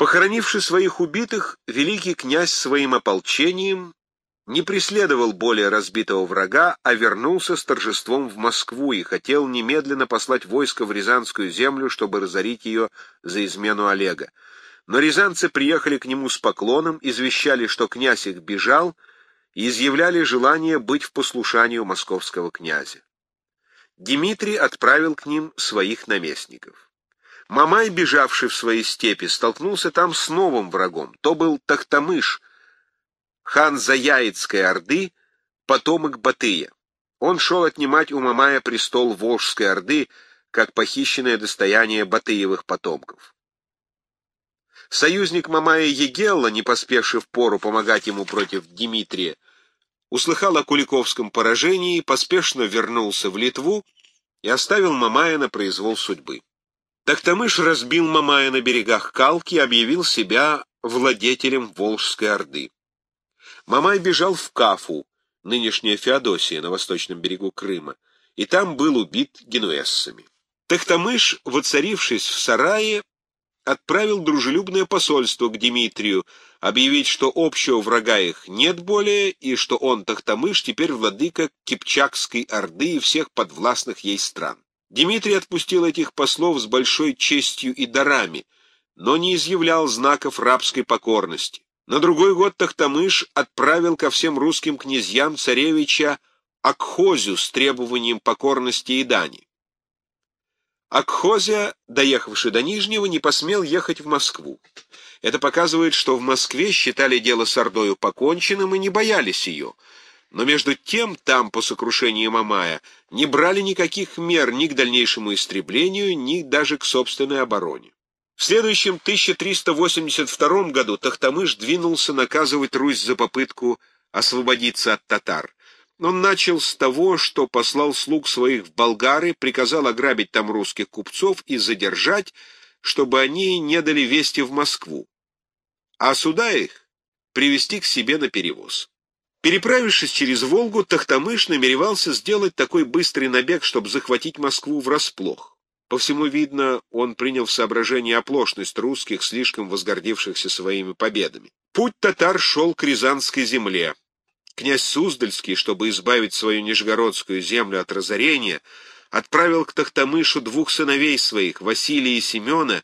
Похоронивши своих убитых, великий князь своим ополчением не преследовал более разбитого врага, а вернулся с торжеством в Москву и хотел немедленно послать войско в Рязанскую землю, чтобы разорить ее за измену Олега. Но рязанцы приехали к нему с поклоном, извещали, что князь их бежал, и изъявляли желание быть в послушании у московского князя. Дмитрий отправил к ним своих наместников. Мамай, бежавший в свои степи, столкнулся там с новым врагом. То был Тахтамыш, хан Заяицкой Орды, потомок Батыя. Он шел отнимать у Мамая престол Волжской Орды, как похищенное достояние Батыевых потомков. Союзник Мамая Егелла, не поспевший в пору помогать ему против Дмитрия, услыхал о Куликовском поражении, поспешно вернулся в Литву и оставил Мамая на произвол судьбы. Тахтамыш разбил Мамая на берегах Калки и объявил себя владетелем Волжской Орды. Мамай бежал в Кафу, нынешняя Феодосия, на восточном берегу Крыма, и там был убит генуэзцами. Тахтамыш, воцарившись в сарае, отправил дружелюбное посольство к Дмитрию, объявить, что общего врага их нет более, и что он, Тахтамыш, теперь владыка Кипчакской Орды и всех подвластных ей стран. Дмитрий отпустил этих послов с большой честью и дарами, но не изъявлял знаков рабской покорности. На другой год Тахтамыш отправил ко всем русским князьям царевича Акхозю с требованием покорности и дани. Акхозя, доехавший до Нижнего, не посмел ехать в Москву. Это показывает, что в Москве считали дело с Ордою поконченным и не боялись ее. Но между тем там, по сокрушению Мамая, не брали никаких мер ни к дальнейшему истреблению, ни даже к собственной обороне. В следующем 1382 году Тахтамыш двинулся наказывать Русь за попытку освободиться от татар. Он начал с того, что послал слуг своих в Болгары, приказал ограбить там русских купцов и задержать, чтобы они не дали вести в Москву, а суда их привести к себе на перевоз. Переправившись через Волгу, Тахтамыш намеревался сделать такой быстрый набег, чтобы захватить Москву врасплох. По всему видно, он принял в соображение оплошность русских, слишком возгордившихся своими победами. Путь татар шел к Рязанской земле. Князь Суздальский, чтобы избавить свою Нижегородскую землю от разорения, отправил к Тахтамышу двух сыновей своих, Василия и Семена,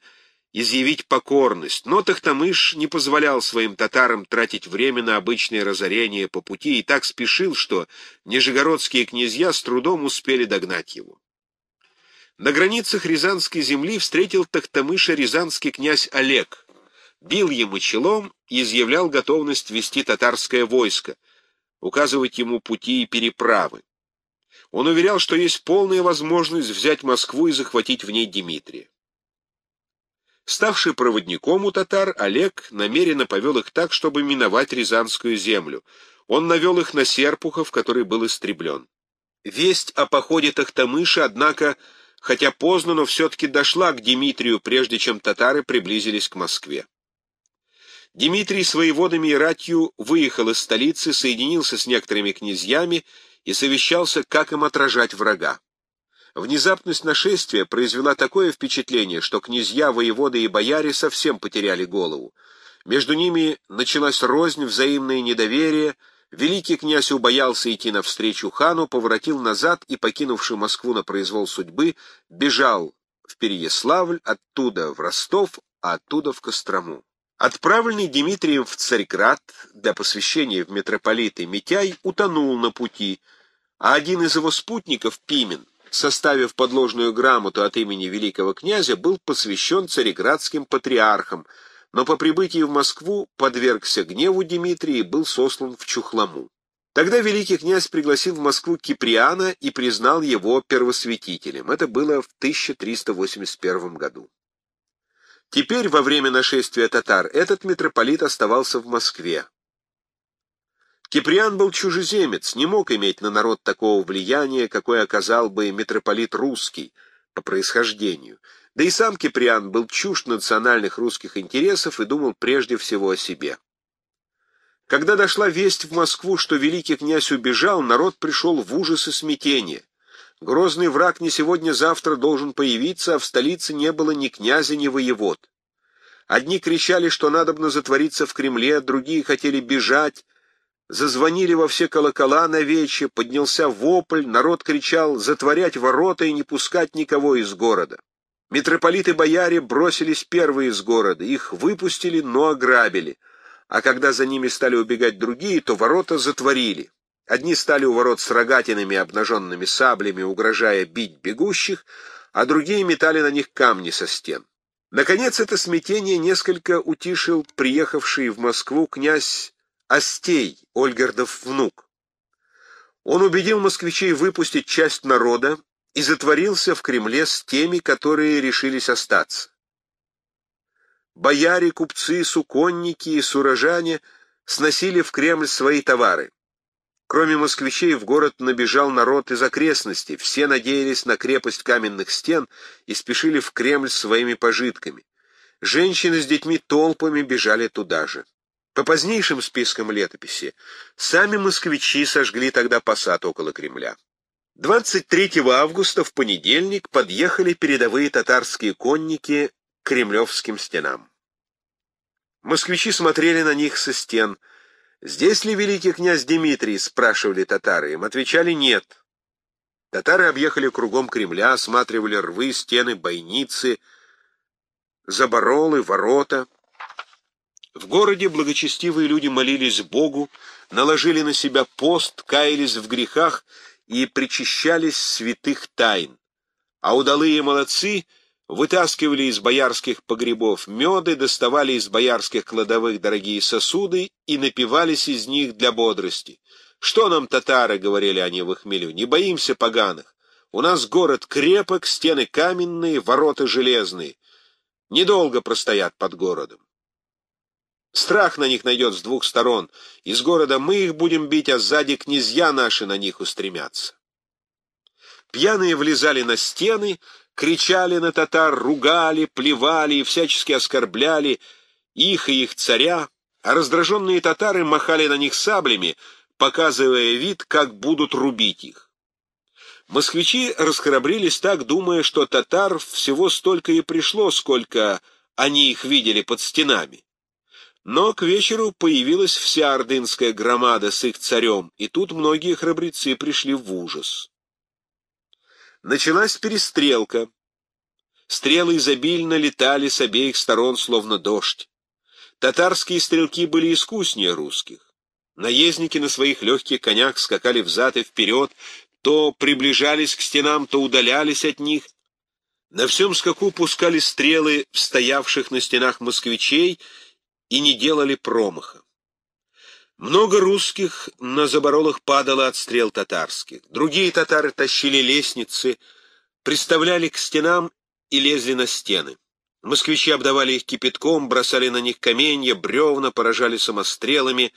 изъявить покорность, но Тахтамыш не позволял своим татарам тратить время на обычное разорение по пути и так спешил, что нижегородские князья с трудом успели догнать его. На границах Рязанской земли встретил Тахтамыша рязанский князь Олег, бил ему челом и изъявлял готовность вести татарское войско, указывать ему пути и переправы. Он уверял, что есть полная возможность взять Москву и захватить в ней Дмитрия. Ставший проводником у татар, Олег намеренно повел их так, чтобы миновать Рязанскую землю. Он навел их на Серпухов, который был истреблен. Весть о походе Тахтамыша, однако, хотя поздно, но все-таки дошла к Дмитрию, прежде чем татары приблизились к Москве. Дмитрий с воеводами и ратью выехал из столицы, соединился с некоторыми князьями и совещался, как им отражать врага. Внезапность нашествия произвела такое впечатление, что князья, воеводы и бояре совсем потеряли голову. Между ними началась рознь, взаимное недоверие — Великий князь убоялся идти навстречу хану, поворотил назад и, покинувший Москву на произвол судьбы, бежал в Переяславль, оттуда в Ростов, а оттуда в Кострому. Отправленный Дмитрием в Царьград для посвящения в митрополиты Митяй утонул на пути, а один из его спутников, Пимен, составив подложную грамоту от имени великого князя, был посвящен цареградским патриархам, но по прибытии в Москву подвергся гневу Дмитрия и был сослан в Чухлому. Тогда великий князь пригласил в Москву Киприана и признал его первосвятителем. Это было в 1381 году. Теперь, во время нашествия татар, этот митрополит оставался в Москве. Киприан был чужеземец, не мог иметь на народ такого влияния, какое оказал бы митрополит русский по происхождению. Да и сам Киприан был чужд национальных русских интересов и думал прежде всего о себе. Когда дошла весть в Москву, что великий князь убежал, народ пришел в ужас и смятение. Грозный враг не сегодня-завтра должен появиться, а в столице не было ни князя, ни воевод. Одни кричали, что надобно затвориться в Кремле, другие хотели бежать. Зазвонили во все колокола на вече, поднялся вопль, народ кричал «затворять ворота и не пускать никого из города». Митрополиты-бояре бросились первые из города, их выпустили, но ограбили. А когда за ними стали убегать другие, то ворота затворили. Одни стали у ворот с рогатинами обнаженными саблями, угрожая бить бегущих, а другие метали на них камни со стен. Наконец, это смятение несколько утишил приехавший в Москву князь Остей, Ольгардов внук. Он убедил москвичей выпустить часть народа и затворился в Кремле с теми, которые решились остаться. Бояре, купцы, суконники и сурожане сносили в Кремль свои товары. Кроме москвичей в город набежал народ из окрестностей, все надеялись на крепость каменных стен и спешили в Кремль своими пожитками. Женщины с детьми толпами бежали туда же. По позднейшим спискам летописи, сами москвичи сожгли тогда посад около Кремля. 23 августа в понедельник подъехали передовые татарские конники к кремлевским стенам. Москвичи смотрели на них со стен. «Здесь ли великий князь Дмитрий?» — спрашивали татары. Им отвечали «нет». Татары объехали кругом Кремля, осматривали рвы, стены, бойницы, заборолы, ворота — в городе благочестивые люди молились Богу, наложили на себя пост, каялись в грехах и причащались святых тайн. А удалые молодцы вытаскивали из боярских погребов меды, доставали из боярских кладовых дорогие сосуды и напивались из них для бодрости. «Что нам, татары?» — говорили они в хмелю. «Не боимся поганых. У нас город крепок, стены каменные, ворота железные. Недолго простоят под городом. Страх на них найдет с двух сторон. Из города мы их будем бить, а сзади князья наши на них устремятся. Пьяные влезали на стены, кричали на татар, ругали, плевали и всячески оскорбляли их и их царя, а раздраженные татары махали на них саблями, показывая вид, как будут рубить их. Москвичи расхрабрились так, думая, что татар всего столько и пришло, сколько они их видели под стенами. Но к вечеру появилась вся ордынская громада с их царем, и тут многие храбрецы пришли в ужас. Началась перестрелка. Стрелы изобильно летали с обеих сторон, словно дождь. Татарские стрелки были искуснее русских. Наездники на своих легких конях скакали взад и вперед, то приближались к стенам, то удалялись от них. На всем скаку пускали стрелы стоявших на стенах москвичей и не делали промаха. Много русских на заборолах падало от стрел татарских. Другие татары тащили лестницы, приставляли к стенам и лезли на стены. Москвичи обдавали их кипятком, бросали на них каменья, бревна, поражали самострелами.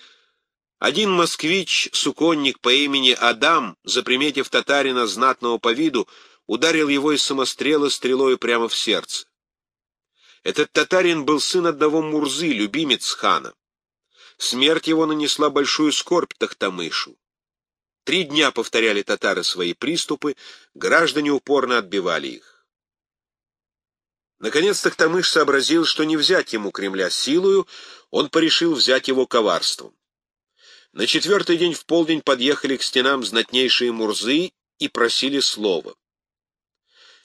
Один москвич, суконник по имени Адам, заприметив татарина знатного по виду, ударил его из самострела стрелой прямо в сердце. Этот татарин был сын одного Мурзы, любимец хана. Смерть его нанесла большую скорбь Тахтамышу. Три дня повторяли татары свои приступы, граждане упорно отбивали их. Наконец Тахтамыш сообразил, что не взять ему Кремля силою, он порешил взять его коварством. На четвертый день в полдень подъехали к стенам знатнейшие Мурзы и просили слова.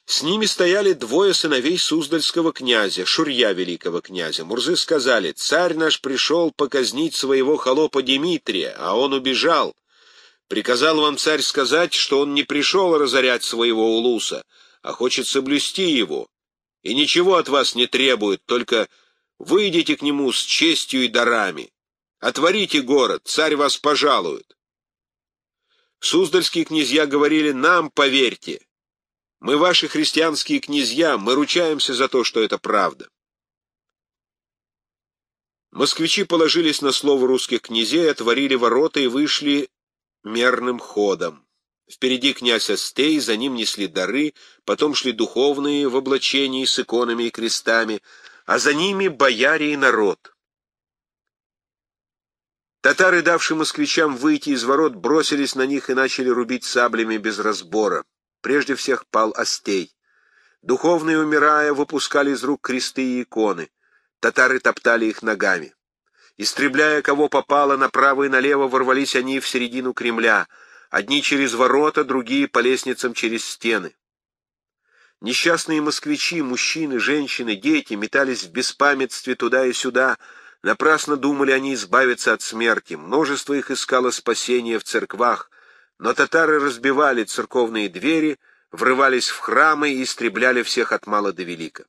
С ними стояли двое сыновей Суздальского князя, Шурья великого князя. Мурзы сказали, «Царь наш пришел показнить своего холопа Дмитрия, а он убежал. Приказал вам царь сказать, что он не пришел разорять своего улуса, а хочет соблюсти его, и ничего от вас не требует, только выйдите к нему с честью и дарами. Отворите город, царь вас пожалует». Суздальские князья говорили, «Нам поверьте». Мы ваши христианские князья, мы ручаемся за то, что это правда. Москвичи положились на слово русских князей, отворили ворота и вышли мерным ходом. Впереди князь Остей, за ним несли дары, потом шли духовные в облачении с иконами и крестами, а за ними бояре и народ. Татары, давшие москвичам выйти из ворот, бросились на них и начали рубить саблями без разбора. Прежде всех пал Остей. Духовные, умирая, выпускали из рук кресты и иконы. татары топтали их ногами. Истребляя кого попало, направо и налево ворвались они в середину Кремля, одни через ворота, другие по лестницам через стены. Несчастные москвичи, мужчины, женщины, дети метались в беспамятстве туда и сюда, напрасно думали они избавиться от смерти, множество их искало спасения в церквах, но татары разбивали церковные двери, врывались в храмы и истребляли всех от мала до велика.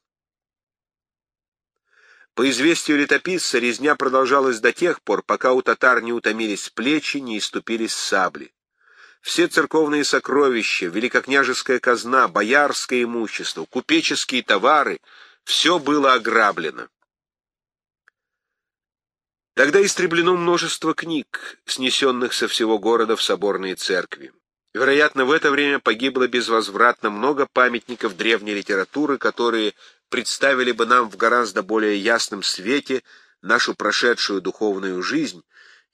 По известию летописца, резня продолжалась до тех пор, пока у татар не утомились плечи, не иступились сабли. Все церковные сокровища, великокняжеская казна, боярское имущество, купеческие товары — все было ограблено. Тогда истреблено множество книг, снесенных со всего города в соборные церкви. Вероятно, в это время погибло безвозвратно много памятников древней литературы, которые представили бы нам в гораздо более ясном свете нашу прошедшую духовную жизнь,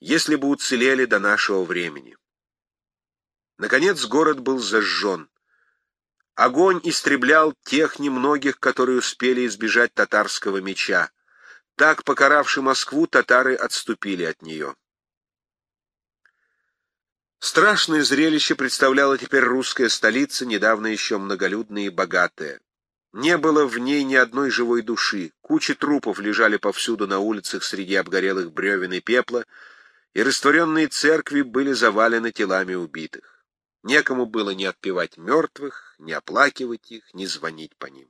если бы уцелели до нашего времени. Наконец город был зажжен. Огонь истреблял тех немногих, которые успели избежать татарского меча. Так, покаравши Москву, татары отступили от нее. Страшное зрелище представляла теперь русская столица, недавно еще многолюдная и богатая. Не было в ней ни одной живой души, кучи трупов лежали повсюду на улицах среди обгорелых бревен и пепла, и растворенные церкви были завалены телами убитых. Некому было ни отпевать мертвых, ни оплакивать их, ни звонить по ним.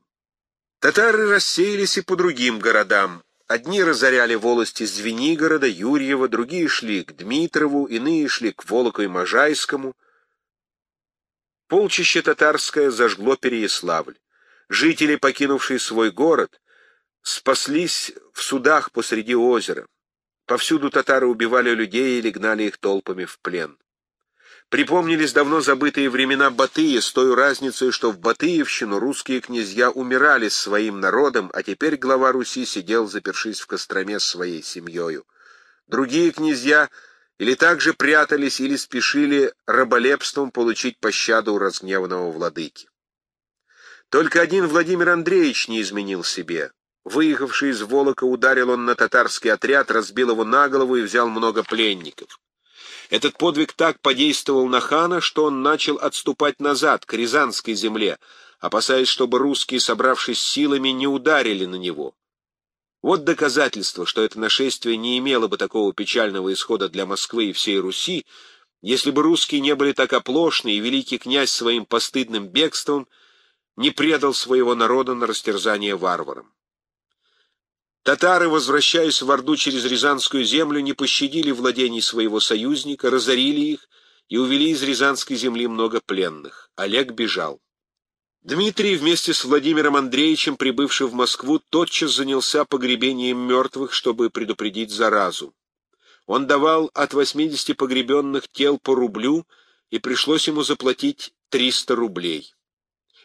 Татары рассеялись и по другим городам. Одни разоряли волости Звенигорода, Юрьева, другие шли к Дмитрову, иные шли к Волоку и Можайскому. Полчище татарское зажгло Переяславль. Жители, покинувшие свой город, спаслись в судах посреди озера. Повсюду татары убивали людей или гнали их толпами в плен. Припомнились давно забытые времена Батыя с той разницей, что в Батыевщину русские князья умирали своим народом, а теперь глава Руси сидел, запершись в Костроме с своей семьей. Другие князья или также прятались, или спешили раболепством получить пощаду у разгневанного владыки. Только один Владимир Андреевич не изменил себе. Выехавший из Волока, ударил он на татарский отряд, разбил его на голову и взял много пленников. Этот подвиг так подействовал на хана, что он начал отступать назад, к Рязанской земле, опасаясь, чтобы русские, собравшись силами, не ударили на него. Вот доказательство, что это нашествие не имело бы такого печального исхода для Москвы и всей Руси, если бы русские не были так оплошны, и великий князь своим постыдным бегством — не предал своего народа на растерзание варварам. Татары, возвращаясь в Орду через Рязанскую землю, не пощадили владений своего союзника, разорили их и увели из Рязанской земли много пленных. Олег бежал. Дмитрий вместе с Владимиром Андреевичем, прибывший в Москву, тотчас занялся погребением мертвых, чтобы предупредить заразу. Он давал от 80 погребенных тел по рублю, и пришлось ему заплатить 300 рублей.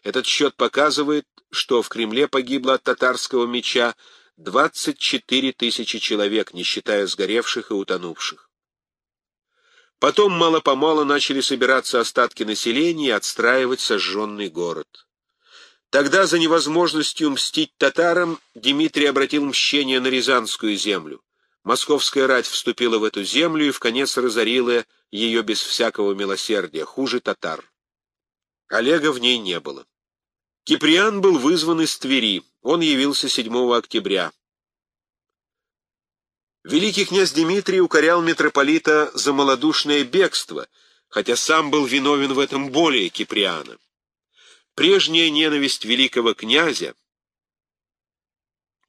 Этот счет показывает, что в Кремле погибло от татарского меча 24 тысячи человек, не считая сгоревших и утонувших. Потом мало-помалу начали собираться остатки населения и отстраивать сожженный город. Тогда за невозможностью мстить татарам Дмитрий обратил мщение на Рязанскую землю. Московская рать вступила в эту землю и в конец разорила ее без всякого милосердия, хуже татар. Олега в ней не было. Киприан был вызван из Твери. Он явился 7 октября. Великий князь Дмитрий укорял митрополита за малодушное бегство, хотя сам был виновен в этом более Киприана. Прежняя ненависть великого князя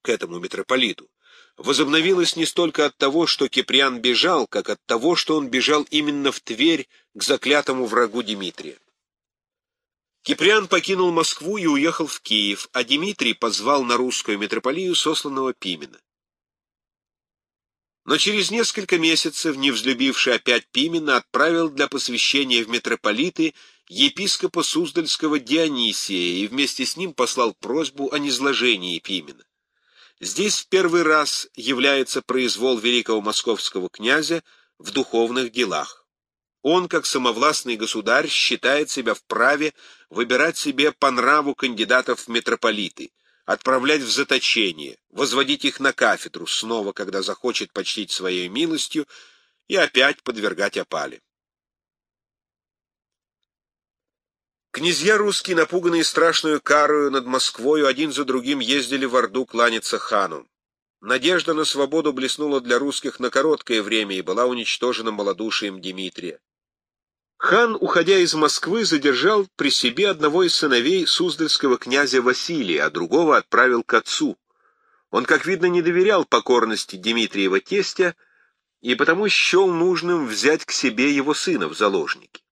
к этому митрополиту возобновилась не столько от того, что Киприан бежал, как от того, что он бежал именно в Тверь к заклятому врагу Дмитрия. Киприан покинул Москву и уехал в Киев, а Дмитрий позвал на русскую митрополию сосланного Пимена. Но через несколько месяцев, не взлюбивший опять Пимена, отправил для посвящения в митрополиты епископа Суздальского Дионисия и вместе с ним послал просьбу о низложении Пимена. Здесь в первый раз является произвол великого московского князя в духовных делах. Он, как самовластный государь, считает себя вправе выбирать себе по нраву кандидатов в митрополиты, отправлять в заточение, возводить их на кафедру снова, когда захочет почтить своей милостью, и опять подвергать опале. Князья русские, напуганные страшную карою над Москвою, один за другим ездили в Орду кланяться хану. Надежда на свободу блеснула для русских на короткое время и была уничтожена малодушием Дмитрия. Хан, уходя из Москвы, задержал при себе одного из сыновей Суздальского князя Василия, а другого отправил к отцу. Он, как видно, не доверял покорности Дмитриева тестя и потому счел нужным взять к себе его сына в заложники.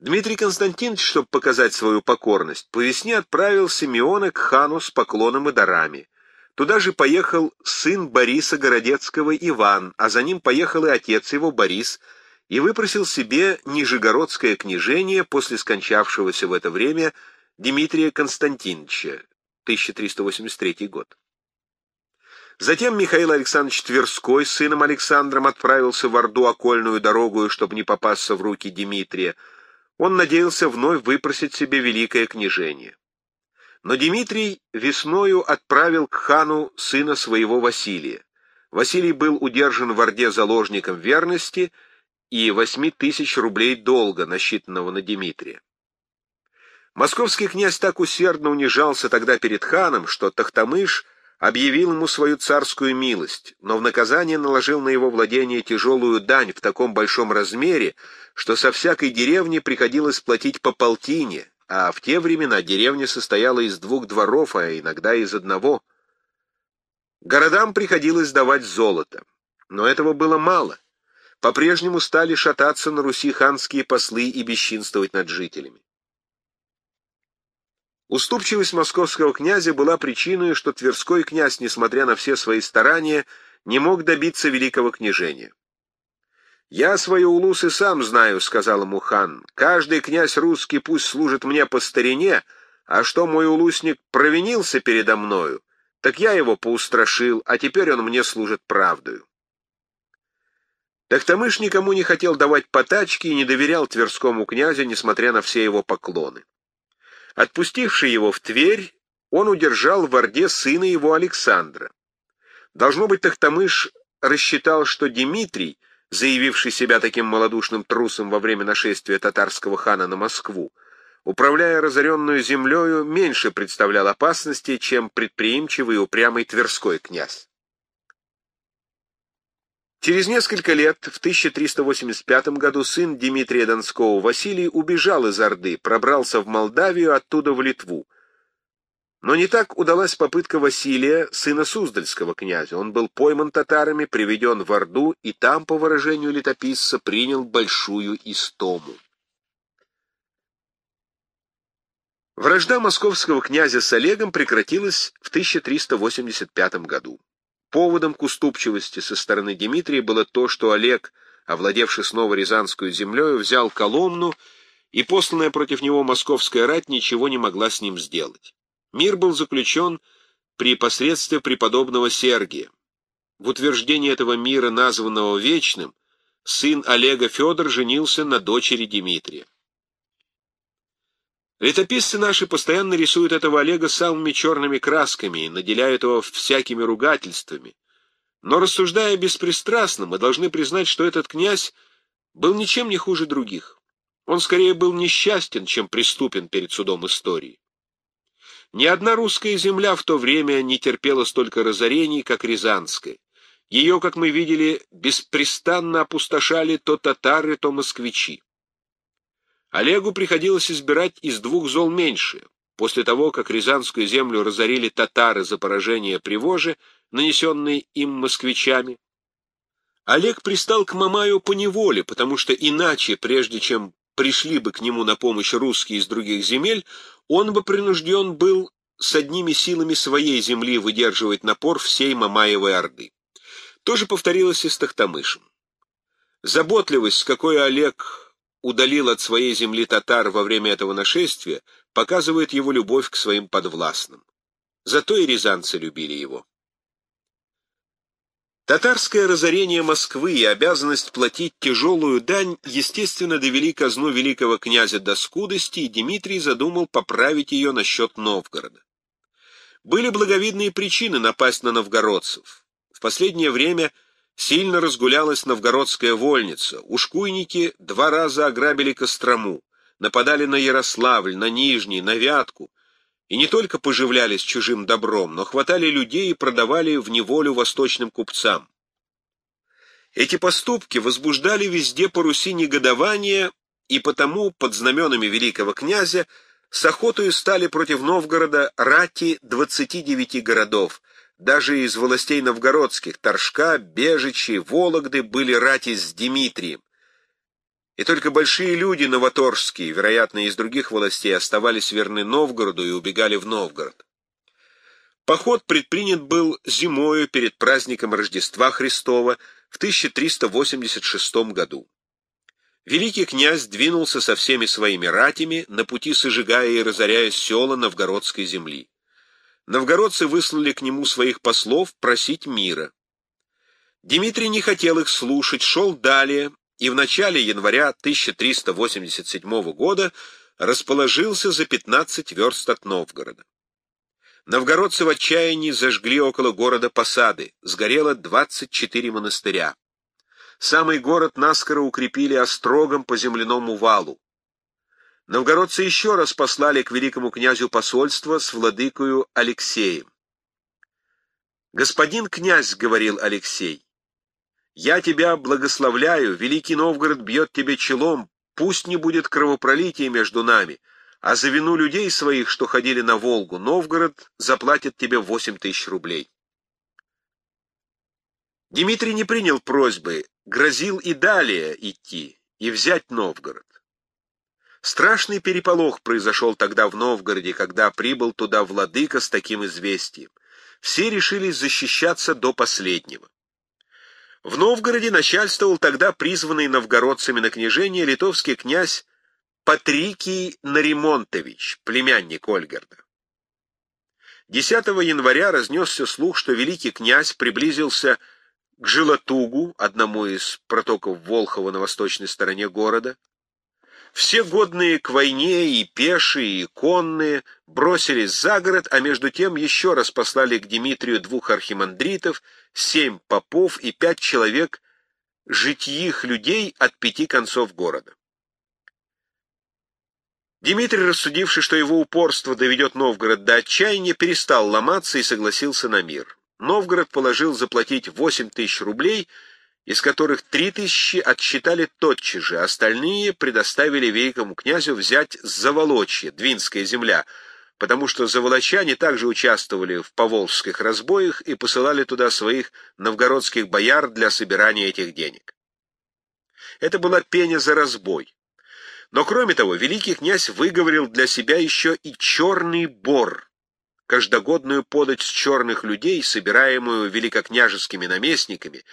Дмитрий Константинович, чтобы показать свою покорность, по весне отправил Симеона к хану с поклоном и дарами. Туда же поехал сын Бориса Городецкого Иван, а за ним поехал и отец его Борис, и выпросил себе Нижегородское княжение после скончавшегося в это время Дмитрия Константиновича, 1383 год. Затем Михаил Александрович Тверской с сыном Александром отправился в Орду окольную дорогу, чтобы не попасться в руки Дмитрия. Он надеялся вновь выпросить себе великое княжение. Но Дмитрий весною отправил к хану сына своего Василия. Василий был удержан в Орде заложником верности и восьми тысяч рублей долга, насчитанного на Дмитрия. Московский князь так усердно унижался тогда перед ханом, что Тахтамыш объявил ему свою царскую милость, но в наказание наложил на его владение тяжелую дань в таком большом размере, что со всякой деревни приходилось платить по полтине, а в те времена деревня состояла из двух дворов, а иногда из одного. Городам приходилось давать золото, но этого было мало. По-прежнему стали шататься на Руси ханские послы и бесчинствовать над жителями. Уступчивость московского князя была причиной, что Тверской князь, несмотря на все свои старания, не мог добиться великого княжения. «Я свои улусы сам знаю», — сказал ему хан. «Каждый князь русский пусть служит мне по старине, а что мой улусник провинился передо мною, так я его поустрашил, а теперь он мне служит правдою». Тахтамыш никому не хотел давать потачки и не доверял Тверскому князю, несмотря на все его поклоны. Отпустивший его в Тверь, он удержал в Орде сына его Александра. Должно быть, Тахтамыш рассчитал, что Дмитрий, заявивший себя таким малодушным трусом во время нашествия татарского хана на Москву, управляя разоренную землею, меньше представлял опасности, чем предприимчивый и упрямый Тверской князь. Через несколько лет, в 1385 году, сын Дмитрия Донского Василий убежал из Орды, пробрался в Молдавию, оттуда в Литву. Но не так удалась попытка Василия, сына Суздальского князя. Он был пойман татарами, приведен в Орду и там, по выражению летописца, принял большую истому. Вражда московского князя с Олегом прекратилась в 1385 году. Поводом к уступчивости со стороны Дмитрия было то, что Олег, овладевший снова Рязанскую землею, взял Коломну, и посланная против него московская рать ничего не могла с ним сделать. Мир был заключен при посредстве преподобного Сергия. В утверждении этого мира, названного Вечным, сын Олега Федор женился на дочери Дмитрия. Летописцы наши постоянно рисуют этого Олега самыми черными красками и наделяют его всякими ругательствами. Но рассуждая беспристрастно, мы должны признать, что этот князь был ничем не хуже других. Он скорее был несчастен, чем преступен перед судом истории. Ни одна русская земля в то время не терпела столько разорений, как Рязанская. Ее, как мы видели, беспрестанно опустошали то татары, то москвичи. Олегу приходилось избирать из двух зол меньшее. После того, как Рязанскую землю разорили татары за поражение при Воже, нанесенные им москвичами, Олег пристал к Мамаю по неволе, потому что иначе, прежде чем пришли бы к нему на помощь русские из других земель, он бы принужден был с одними силами своей земли выдерживать напор всей Мамаевой Орды. То же повторилось и с Тахтамышем. Заботливость, с какой Олег удалил от своей земли татар во время этого нашествия, показывает его любовь к своим подвластным. Зато и рязанцы любили его. Татарское разорение Москвы и обязанность платить тяжелую дань, естественно, довели казну великого князя до скудости, и Дмитрий задумал поправить ее насчет Новгорода. Были благовидные причины напасть на новгородцев. В последнее время сильно разгулялась новгородская вольница. Ушкуйники два раза ограбили Кострому, нападали на Ярославль, на Нижний, на Вятку, и не только поживлялись чужим добром, но хватали людей и продавали в неволю восточным купцам. Эти поступки возбуждали везде по Руси негодование, и потому под знаменами великого князя с охотою стали против Новгорода рати 29 городов, даже из властей новгородских, Торжка, Бежичи, Вологды были рати с Дмитрием. И только большие люди новоторжские, вероятно, из других властей, оставались верны Новгороду и убегали в Новгород. Поход предпринят был зимою перед праздником Рождества Христова в 1386 году. Великий князь двинулся со всеми своими ратями, на пути сожигая и разоряя села новгородской земли. Новгородцы выслали к нему своих послов просить мира. Дмитрий не хотел их слушать, шел далее, и в начале января 1387 года расположился за 15 верст от Новгорода. Новгородцы в отчаянии зажгли около города посады, сгорело 24 монастыря. Самый город наскоро укрепили острогом по земляному валу. Новгородцы еще раз послали к великому князю посольство с владыкою Алексеем. «Господин князь», — говорил Алексей, — «я тебя благословляю, Великий Новгород бьет тебе челом, пусть не будет кровопролития между нами, а за вину людей своих, что ходили на Волгу, Новгород заплатит тебе восемь тысяч рублей». Дмитрий не принял просьбы, грозил и далее идти, и взять Новгород. Страшный переполох произошел тогда в Новгороде, когда прибыл туда владыка с таким известием. Все решились защищаться до последнего. В Новгороде начальствовал тогда призванный новгородцами на княжение литовский князь Патрикий Наримонтович, племянник Ольгерда. 10 января разнесся слух, что великий князь приблизился к Жилотугу, одному из протоков Волхова на восточной стороне города. Все годные к войне, и пешие, и конные, бросились за город, а между тем еще раз послали к Дмитрию двух архимандритов, семь попов и пять человек житьих людей от пяти концов города. Дмитрий, рассудивший, что его упорство доведет Новгород до отчаяния, перестал ломаться и согласился на мир. Новгород положил заплатить 8 тысяч рублей, из которых 3 тысячи отсчитали тотчас же, остальные предоставили великому князю взять Заволочье, Двинская земля, потому что заволочане также участвовали в поволжских разбоях и посылали туда своих новгородских бояр для собирания этих денег. Это была пеня за разбой. Но кроме того, великий князь выговорил для себя еще и черный бор, каждогодную подать с черных людей, собираемую великокняжескими наместниками,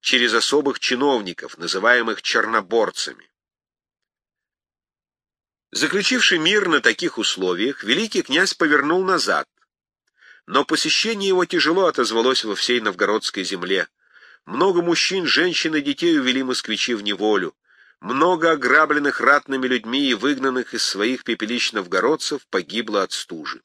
через особых чиновников, называемых черноборцами. Заключивший мир на таких условиях, великий князь повернул назад, но посещение его тяжело отозвалось во всей новгородской земле. Много мужчин, женщин и детей увели москвичи в неволю. Много ограбленных ратными людьми и выгнанных из своих пепелищ новгородцев погибло от стужи.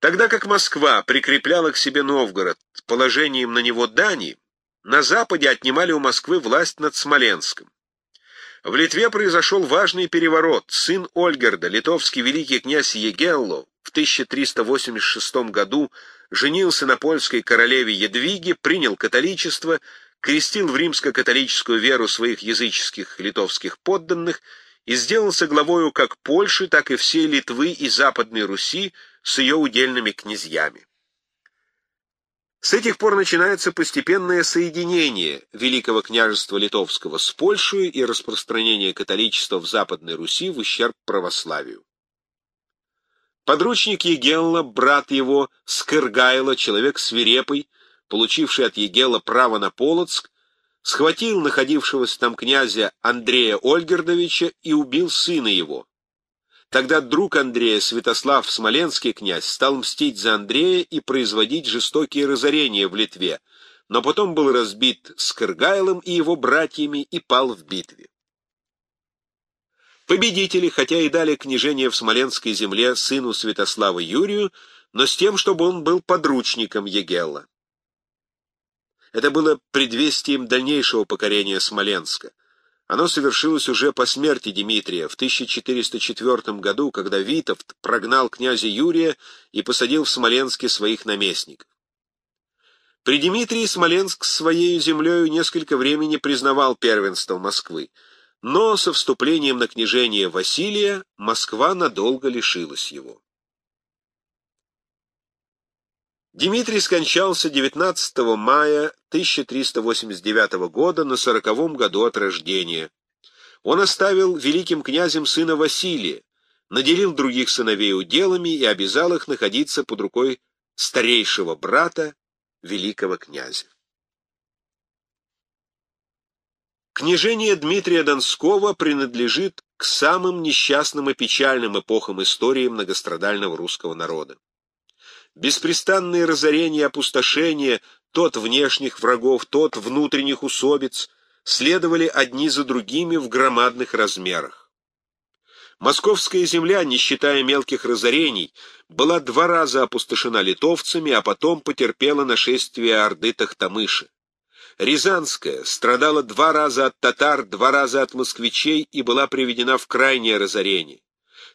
Тогда как Москва прикрепляла к себе Новгород положением на него дани, на Западе отнимали у Москвы власть над Смоленском. В Литве произошел важный переворот. Сын Ольгерда, литовский великий князь Егелло, в 1386 году женился на польской королеве Едвиге, принял католичество, крестил в римско-католическую веру своих языческих литовских подданных и сделался главою как Польши, так и всей Литвы и Западной Руси, с ее удельными князьями. С этих пор начинается постепенное соединение Великого княжества Литовского с Польшей и распространение католичества в Западной Руси в ущерб православию. Подручник Егелла, брат его, Скыргайло, человек свирепый, получивший от Егела право на Полоцк, схватил находившегося там князя Андрея Ольгердовича и убил сына его. Тогда друг Андрея, Святослав Смоленский князь, стал мстить за Андрея и производить жестокие разорения в Литве, но потом был разбит Скыргайлом и его братьями и пал в битве. Победители, хотя и дали княжение в Смоленской земле сыну Святослава Юрию, но с тем, чтобы он был подручником Егелла. Это было предвестием дальнейшего покорения Смоленска. Оно совершилось уже по смерти Дмитрия в 1404 году, когда Витовт прогнал князя Юрия и посадил в Смоленске своих наместников. При Дмитрии Смоленск своей землею несколько времени признавал первенство Москвы, но со вступлением на княжение Василия Москва надолго лишилась его. Дмитрий скончался 19 мая 1389 года на сороковом году от рождения. Он оставил великим князем сына Василия, наделил других сыновей уделами и обязал их находиться под рукой старейшего брата, великого князя. Княжение Дмитрия Донского принадлежит к самым несчастным и печальным эпохам истории многострадального русского народа. Беспрестанные разорения и опустошения, тот внешних врагов, тот внутренних усобиц, следовали одни за другими в громадных размерах. Московская земля, не считая мелких разорений, была два раза опустошена литовцами, а потом потерпела нашествие Орды Тахтамыша. Рязанская страдала два раза от татар, два раза от москвичей и была приведена в крайнее разорение.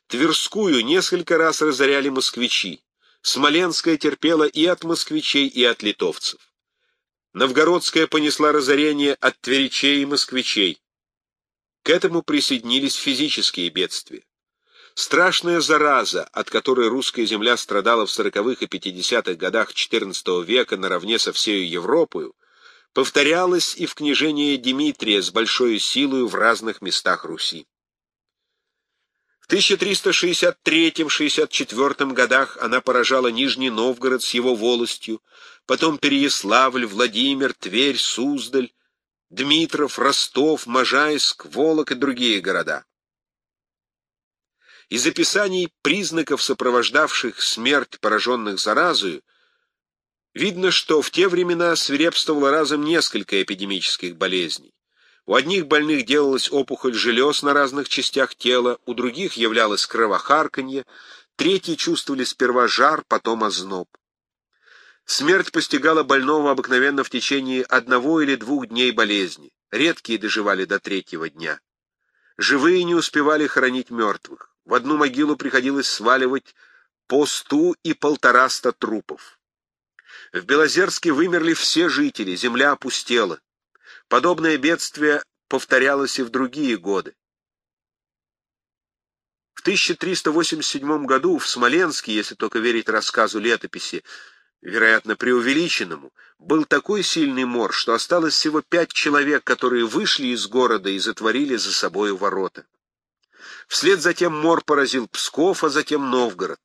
Тверскую несколько раз разоряли москвичи. Смоленская терпела и от москвичей, и от литовцев. Новгородская понесла разорение от тверичей и москвичей. К этому присоединились физические бедствия. Страшная зараза, от которой русская земля страдала в сороковых и пятидесятых годах XIV века наравне со всей Европою, повторялась и в княжении Дмитрия с большой силой в разных местах Руси. В 1363-64 годах она поражала Нижний Новгород с его волостью, потом Переяславль, Владимир, Тверь, Суздаль, Дмитров, Ростов, Можайск, Волок и другие города. Из описаний признаков, сопровождавших смерть пораженных заразою, видно, что в те времена свирепствовало разом несколько эпидемических болезней. У одних больных делалась опухоль желез на разных частях тела, у других являлось кровохарканье, третьи чувствовали сперва жар, потом озноб. Смерть постигала больного обыкновенно в течение одного или двух дней болезни, редкие доживали до третьего дня. Живые не успевали хоронить мертвых, в одну могилу приходилось сваливать по сту и полтораста трупов. В Белозерске вымерли все жители, земля опустела. Подобное бедствие повторялось и в другие годы. В 1387 году в Смоленске, если только верить рассказу летописи, вероятно, преувеличенному, был такой сильный мор, что осталось всего пять человек, которые вышли из города и затворили за собой ворота. Вслед за тем мор поразил Псков, а затем Новгород.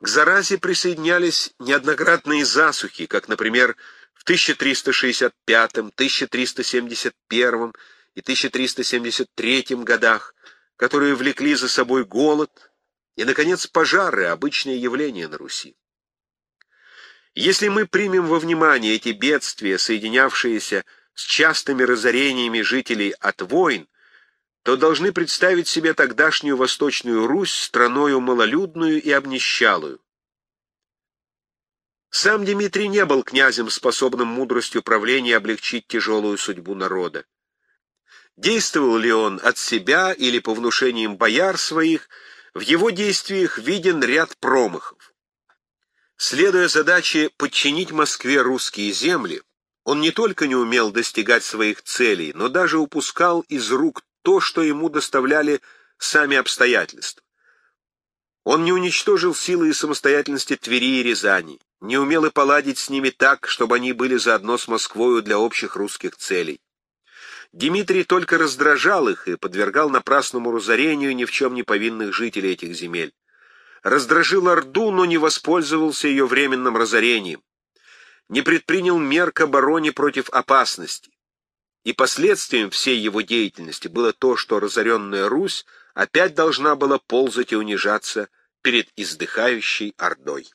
К заразе присоединялись неоднократные засухи, как, например, в 1365, 1371 и 1373 годах, которые влекли за собой голод и, наконец, пожары, обычное явление на Руси. Если мы примем во внимание эти бедствия, соединявшиеся с частыми разорениями жителей от войн, то должны представить себе тогдашнюю Восточную Русь страною малолюдную и обнищалую. Сам Дмитрий не был князем, способным мудростью правления облегчить тяжелую судьбу народа. Действовал ли он от себя или по внушениям бояр своих, в его действиях виден ряд промахов. Следуя задаче подчинить Москве русские земли, он не только не умел достигать своих целей, но даже упускал из рук то, что ему доставляли сами обстоятельства. Он не уничтожил силы и самостоятельности Твери и Рязани, не умел и поладить с ними так, чтобы они были заодно с Москвою для общих русских целей. Дмитрий только раздражал их и подвергал напрасному разорению ни в чем не повинных жителей этих земель. Раздражил Орду, но не воспользовался ее временным разорением. Не предпринял мер к обороне против опасности. И последствием всей его деятельности было то, что разоренная Русь опять должна была ползать и унижаться перед издыхающей Ордой.